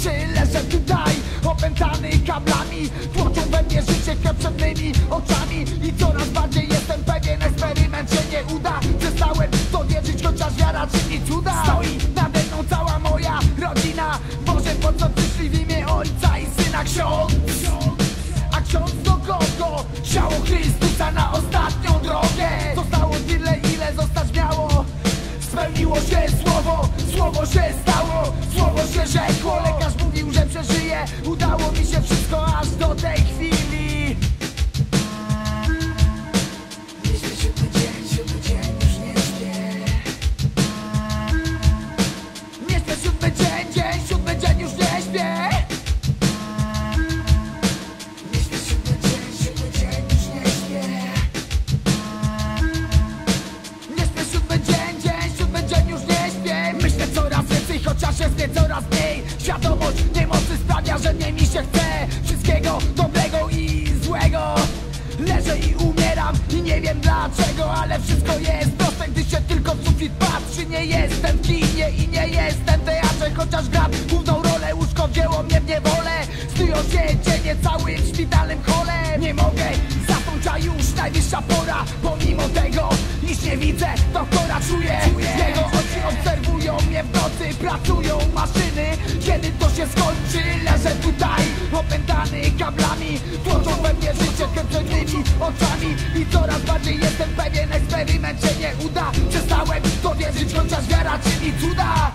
skończy Leżę tutaj, opętany kablami? Tłoczą we mnie życie krew przed mymi oczami. I coraz bardziej jestem pewien, eksperyment się nie uda. Przestałem w to wierzyć, chociaż wiara czyni cuda. Stoi nade mną cała moja rodzina. Boże, po co przyszli w imię Ojca i Syna? Ksiądz? A ksiądz do kogo? Ciało Chrystusa na ostatnią drogę. Zostało tyle, ile zostać miało. Spełniło się słowo, słowo się stało Słowo się rzekło, lekarz jest mnie coraz mniej. Świadomość niemocy sprawia, że mnie mi się chce. Wszystkiego dobrego i złego. Leżę i umieram i nie wiem dlaczego Ale wszystko jest proste, gdy się tylko w sufit patrzy. Nie jestem w kinie i nie jestem w teatrze Chociaż gram główną rolę, łóżko wzięło mnie w niewolę. Snują się cienie całym szpitalnym hole Nie mogę, zakończa już najwyższa pora. Pomimo tego, iż nie widzę, doktora czuję. Jego oczy obserwują mnie w nocy Pracują maszyny, kiedy to się skończy Leżę tutaj, opętany kablami. Tłoczą we mnie życie kręconymi oczami. I coraz bardziej jestem pewien, eksperyment się nie uda. Przestałem to wierzyć, chociaż wiara czyni cuda